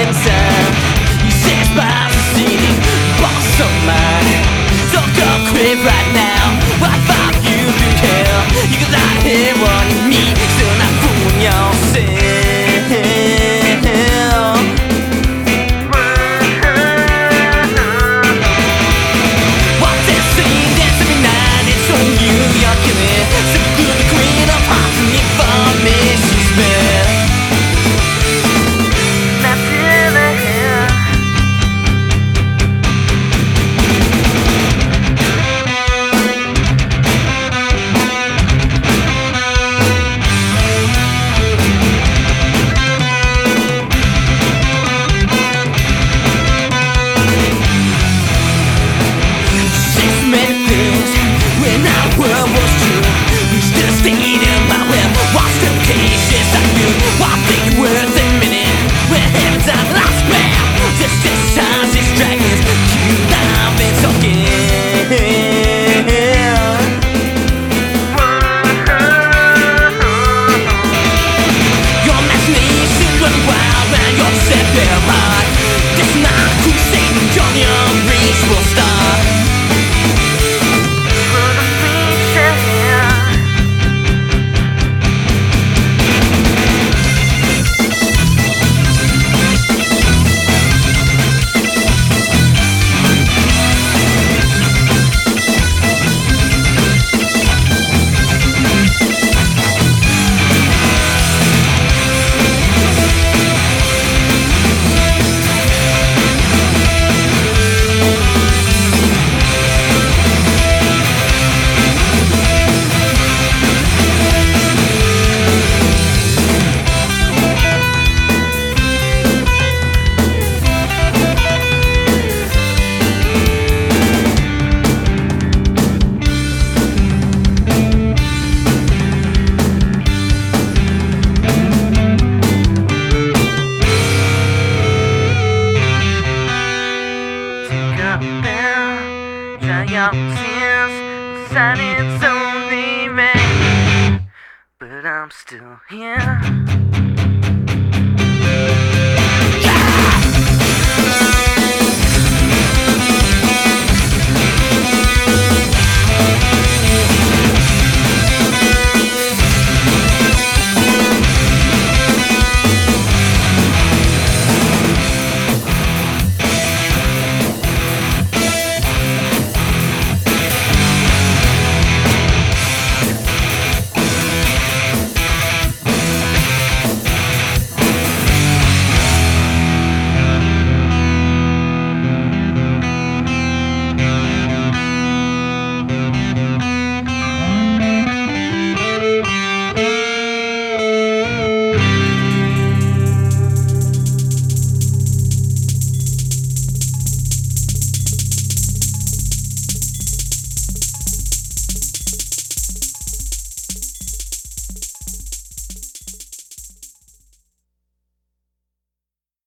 inside tears inside its only rain. But I'm still here.